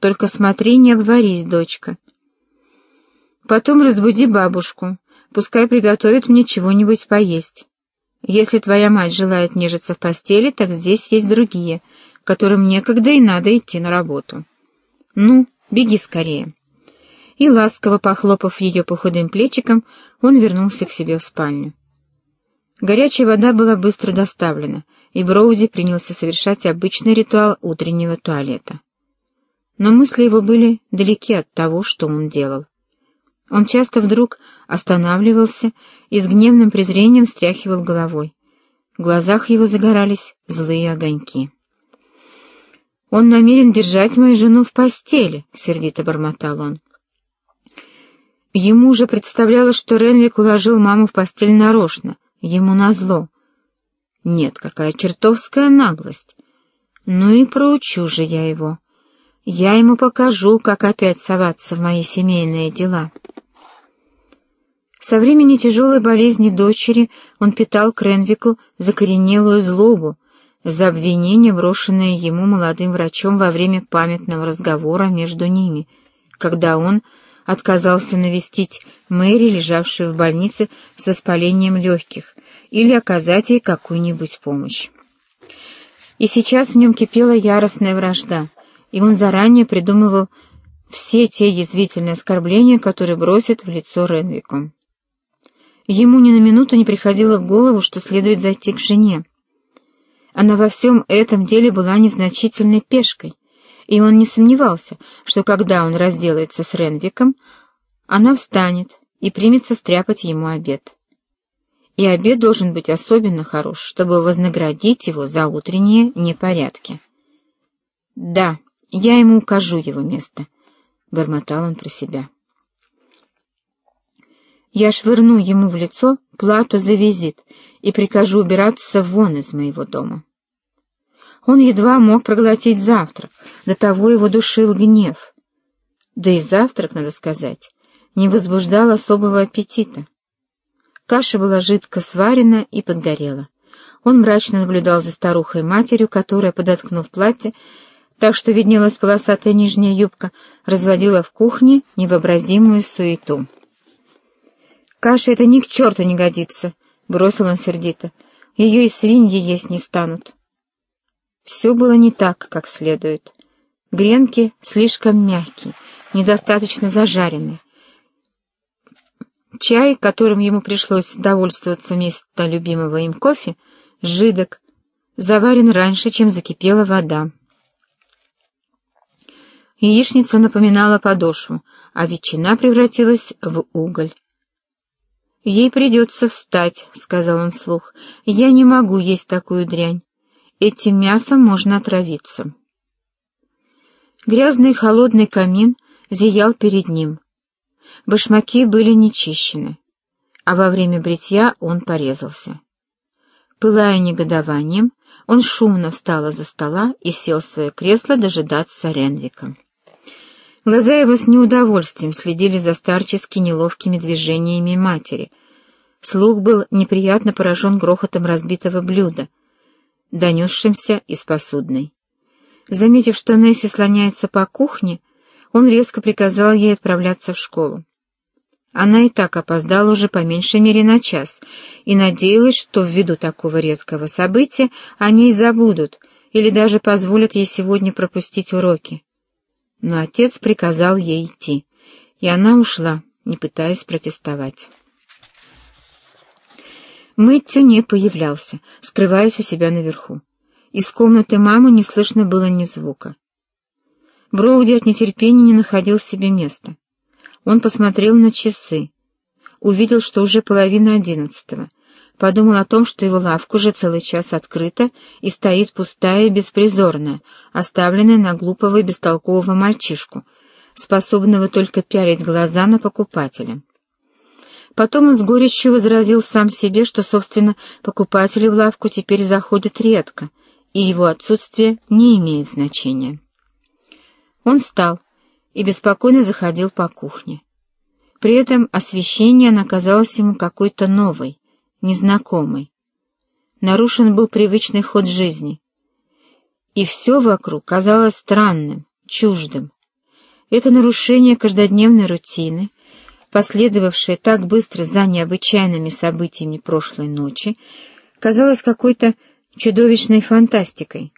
Только смотри, не обварись, дочка. Потом разбуди бабушку, пускай приготовит мне чего-нибудь поесть. Если твоя мать желает нежиться в постели, так здесь есть другие, которым некогда и надо идти на работу. Ну, беги скорее. И, ласково похлопав ее по худым плечикам, он вернулся к себе в спальню. Горячая вода была быстро доставлена, и Броуди принялся совершать обычный ритуал утреннего туалета. Но мысли его были далеки от того, что он делал. Он часто вдруг останавливался и с гневным презрением встряхивал головой. В глазах его загорались злые огоньки. «Он намерен держать мою жену в постели», — сердито бормотал он. Ему уже представлялось, что Ренвик уложил маму в постель нарочно, ему назло. Нет, какая чертовская наглость. Ну и проучу же я его. Я ему покажу, как опять соваться в мои семейные дела. Со времени тяжелой болезни дочери он питал Кренвику закоренелую злобу за обвинение, брошенное ему молодым врачом во время памятного разговора между ними, когда он отказался навестить Мэри, лежавшую в больнице с воспалением легких, или оказать ей какую-нибудь помощь. И сейчас в нем кипела яростная вражда, и он заранее придумывал все те язвительные оскорбления, которые бросит в лицо Ренвику. Ему ни на минуту не приходило в голову, что следует зайти к жене. Она во всем этом деле была незначительной пешкой, и он не сомневался, что когда он разделается с Ренвиком, она встанет и примется стряпать ему обед. И обед должен быть особенно хорош, чтобы вознаградить его за утренние непорядки. «Да, я ему укажу его место», — бормотал он про себя. Я швырну ему в лицо плату за визит и прикажу убираться вон из моего дома. Он едва мог проглотить завтрак, до того его душил гнев. Да и завтрак, надо сказать, не возбуждал особого аппетита. Каша была жидко сварена и подгорела. Он мрачно наблюдал за старухой-матерью, которая, подоткнув платье, так что виднелась полосатая нижняя юбка, разводила в кухне невообразимую суету. «Каша это ни к черту не годится», — бросил он сердито. «Ее и свиньи есть не станут». Все было не так, как следует. Гренки слишком мягкие, недостаточно зажаренные. Чай, которым ему пришлось довольствоваться вместо любимого им кофе, жидок, заварен раньше, чем закипела вода. Яичница напоминала подошву, а ветчина превратилась в уголь. «Ей придется встать», — сказал он вслух. «Я не могу есть такую дрянь. Этим мясом можно отравиться». Грязный холодный камин зиял перед ним. Башмаки были нечищены, а во время бритья он порезался. Пылая негодованием, он шумно встал из-за стола и сел в свое кресло дожидаться Ренвика. Глаза его с неудовольствием следили за старчески неловкими движениями матери. Слух был неприятно поражен грохотом разбитого блюда, донесшимся из посудной. Заметив, что Несси слоняется по кухне, он резко приказал ей отправляться в школу. Она и так опоздала уже по меньшей мере на час и надеялась, что ввиду такого редкого события они и забудут или даже позволят ей сегодня пропустить уроки но отец приказал ей идти, и она ушла, не пытаясь протестовать. Мэтью не появлялся, скрываясь у себя наверху. Из комнаты мамы не слышно было ни звука. Броуди от нетерпения не находил себе места. Он посмотрел на часы, увидел, что уже половина одиннадцатого — подумал о том, что его лавка уже целый час открыта и стоит пустая и беспризорная, оставленная на глупого и бестолкового мальчишку, способного только пялить глаза на покупателя. Потом он с горечью возразил сам себе, что, собственно, покупатели в лавку теперь заходят редко, и его отсутствие не имеет значения. Он встал и беспокойно заходил по кухне. При этом освещение оно казалось ему какой-то новой, незнакомый. Нарушен был привычный ход жизни. И все вокруг казалось странным, чуждым. Это нарушение каждодневной рутины, последовавшее так быстро за необычайными событиями прошлой ночи, казалось какой-то чудовищной фантастикой.